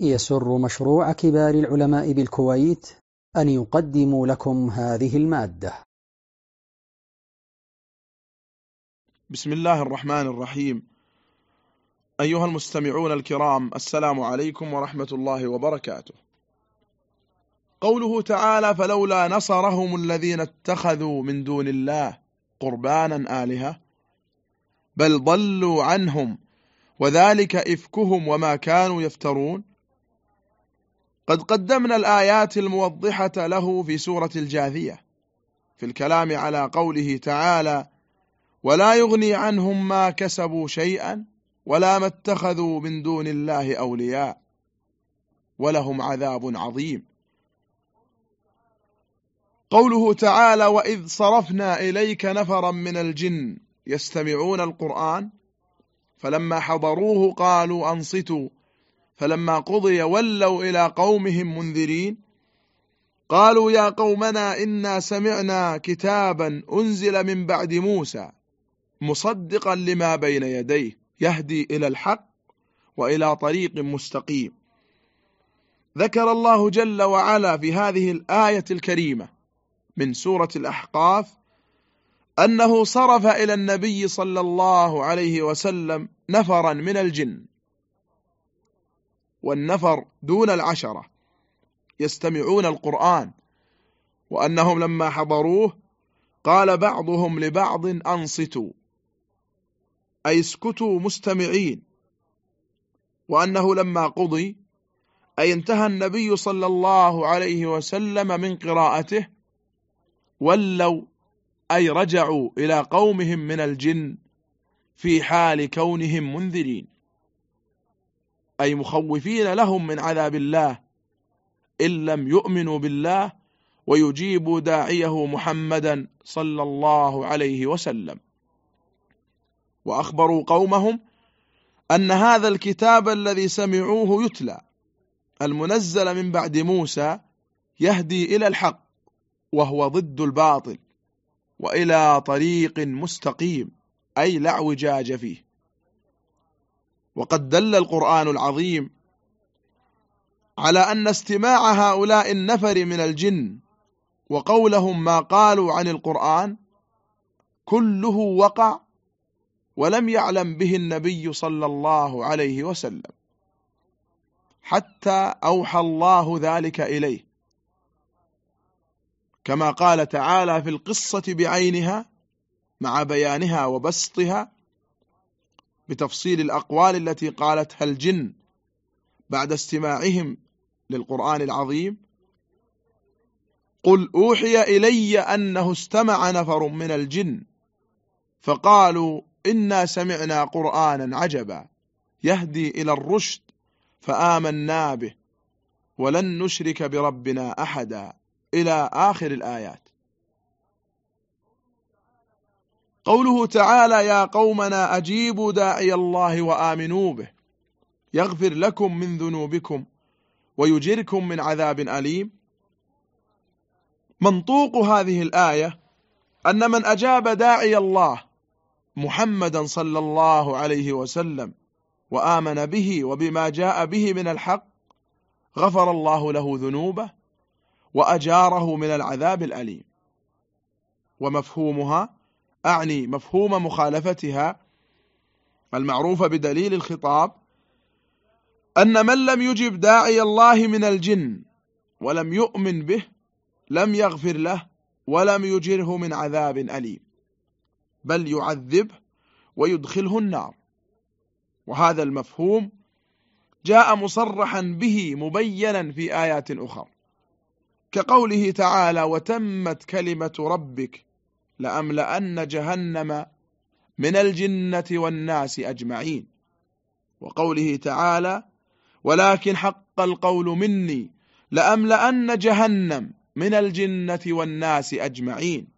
يسر مشروع كبار العلماء بالكويت أن يقدم لكم هذه المادة. بسم الله الرحمن الرحيم. أيها المستمعون الكرام السلام عليكم ورحمة الله وبركاته. قوله تعالى فلولا نصرهم الذين اتخذوا من دون الله قربانا آلهة بل ضلوا عنهم وذلك إفكهم وما كانوا يفترون قد قدمنا الآيات الموضحة له في سورة الجاثية في الكلام على قوله تعالى ولا يغني عنهم ما كسبوا شيئا ولا ما اتخذوا من دون الله أولياء ولهم عذاب عظيم. قوله تعالى وإذ صرفنا إليك نفرا من الجن يستمعون القرآن فلما حضروه قالوا أنصتوا فلما قضي ولوا إلى قومهم منذرين قالوا يا قومنا إنا سمعنا كتابا أنزل من بعد موسى مصدقا لما بين يديه يهدي إلى الحق وإلى طريق مستقيم. ذكر الله جل وعلا في هذه الآية الكريمة من سورة الأحقاف أنه صرف إلى النبي صلى الله عليه وسلم نفرا من الجن. والنفر دون العشرة يستمعون القرآن وأنهم لما حضروه قال بعضهم لبعض أنصتوا أي اسكتوا مستمعين وأنه لما قضي أي انتهى النبي صلى الله عليه وسلم من قراءته ولوا أي رجعوا إلى قومهم من الجن في حال كونهم منذرين. أي مخوفين لهم من عذاب الله إن لم يؤمنوا بالله ويجيبوا داعيه محمدا صلى الله عليه وسلم. وأخبروا قومهم أن هذا الكتاب الذي سمعوه يتلى المنزل من بعد موسى يهدي إلى الحق وهو ضد الباطل وإلى طريق مستقيم أي لا اعوجاج فيه. وقد دل القرآن العظيم على أن استماع هؤلاء النفر من الجن وقولهم ما قالوا عن القرآن كله وقع ولم يعلم به النبي صلى الله عليه وسلم حتى أوحى الله ذلك إليه. كما قال تعالى في القصة بعينها مع بيانها وبسطها بتفصيل الأقوال التي قالتها الجن بعد استماعهم للقرآن العظيم. قل أوحي إلي أنه استمع نفر من الجن فقالوا إنا سمعنا قرآنا عجبا يهدي إلى الرشد فآمنا به ولن نشرك بربنا أحدا. إلى آخر الآيات. قوله تعالى يا قومنا أجيبوا داعي الله وآمنوا به. يغفر لكم من ذنوبكم ويجركم من عذاب أليم. منطوق هذه الآية أن من أجاب داعي الله محمدا صلى الله عليه وسلم وآمن به وبما جاء به من الحق غفر الله له ذنوبه وأجاره من العذاب الأليم. ومفهومها أعني مفهوم مخالفتها المعروفة بدليل الخطاب أن من لم يجب داعي الله من الجن ولم يؤمن به لم يغفر له ولم يجره من عذاب أليم بل يعذبه ويدخله النار. وهذا المفهوم جاء مصرحا به مبينا في آيات أخرى كقوله تعالى وتمت كلمة ربك لأملأن جهنم من الجنة والناس أجمعين. وقوله تعالى ولكن حق القول مني لأملأن جهنم من الجنة والناس أجمعين.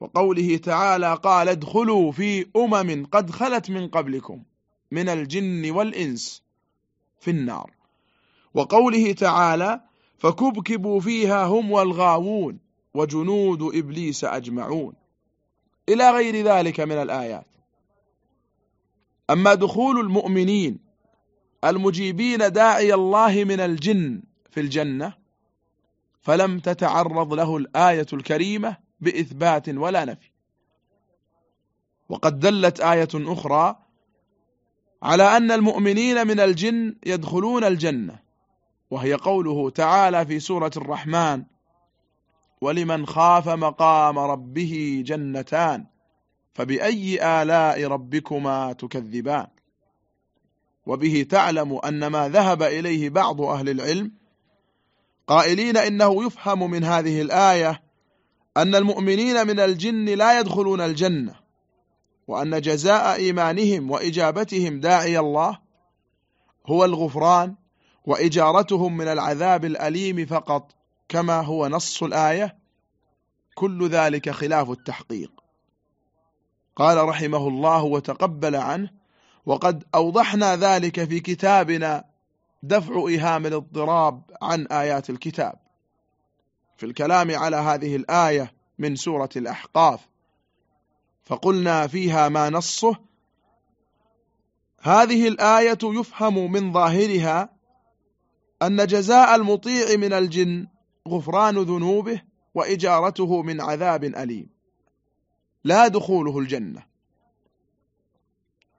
وقوله تعالى قال ادخلوا في أمم قد خلت من قبلكم من الجن والإنس في النار. وقوله تعالى فكبكبوا فيها هم والغاوون. وجنود إبليس أجمعون. إلى غير ذلك من الآيات. أما دخول المؤمنين المجيبين داعي الله من الجن في الجنة فلم تتعرض له الآية الكريمة بإثبات ولا نفي. وقد دلت آية أخرى على أن المؤمنين من الجن يدخلون الجنة وهي قوله تعالى في سورة الرحمن ولمن خاف مقام ربه جنتان فبأي آلاء ربكما تكذبان؟ وبه تعلم أن ما ذهب إليه بعض أهل العلم قائلين إنه يفهم من هذه الآية أن المؤمنين من الجن لا يدخلون الجنة وأن جزاء إيمانهم وإجابتهم داعي الله هو الغفران وإجارتهم من العذاب الأليم فقط. كما هو نص الآية كل ذلك خلاف التحقيق. قال رحمه الله وتقبل عنه وقد أوضحنا ذلك في كتابنا دفع إيهام الاضطراب عن آيات الكتاب. في الكلام على هذه الآية من سورة الأحقاف فقلنا فيها ما نصه هذه الآية يفهم من ظاهرها أن جزاء المطيع من الجن غفران ذنوبه وإجارته من عذاب أليم. لا دخوله الجنة.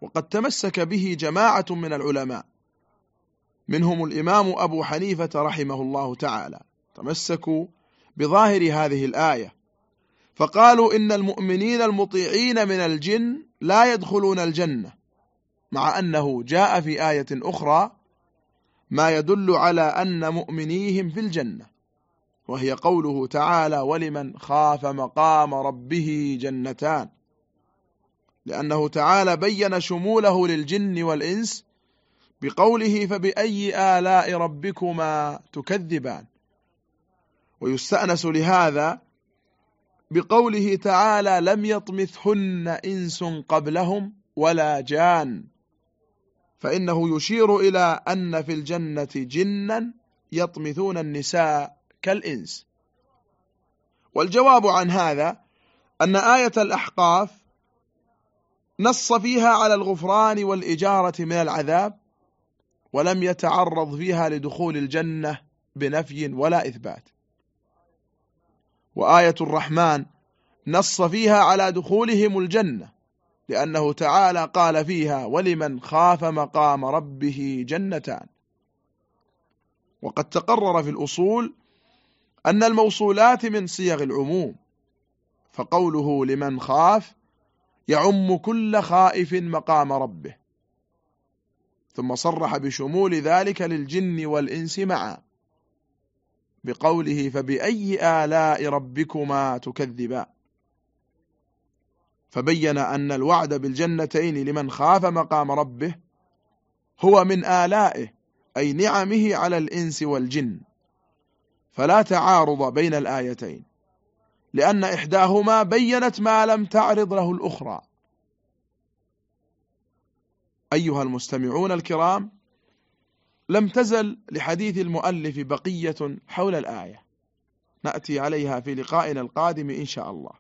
وقد تمسك به جماعة من العلماء. منهم الإمام أبو حنيفة رحمه الله تعالى. تمسكوا بظاهر هذه الآية. فقالوا إن المؤمنين المطيعين من الجن لا يدخلون الجنة مع أنه جاء في آية أخرى ما يدل على أن مؤمنيهم في الجنة. وهي قوله تعالى ولمن خاف مقام ربه جنتان. لأنه تعالى بين شموله للجن والإنس بقوله فبأي آلاء ربكما تكذبان. ويستأنس لهذا بقوله تعالى لم يطمثهن إنس قبلهم ولا جان. فإنه يشير إلى أن في الجنة جنا يطمثون النساء كالإنس. والجواب عن هذا أن آية الأحقاف نص فيها على الغفران والإجارة من العذاب ولم يتعرض فيها لدخول الجنة بنفي ولا إثبات. وآية الرحمن نص فيها على دخولهم الجنة لأنه تعالى قال فيها ولمن خاف مقام ربه جنتان وقد تقرر في الأصول أن الموصولات من صيغ العموم فقوله لمن خاف يعم كل خائف مقام ربه ثم صرح بشمول ذلك للجن والإنس معا بقوله فبأي آلاء ربكما تكذبان فبين أن الوعد بالجنتين لمن خاف مقام ربه هو من آلائه أي نعمه على الإنس والجن. فلا تعارض بين الآيتين لأن إحداهما بينت ما لم تعرض له الأخرى. أيها المستمعون الكرام لم تزل لحديث المؤلف بقية حول الآية. نأتي عليها في لقائنا القادم إن شاء الله.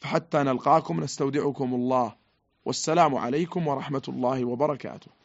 فحتى نلقاكم نستودعكم الله. والسلام عليكم ورحمة الله وبركاته.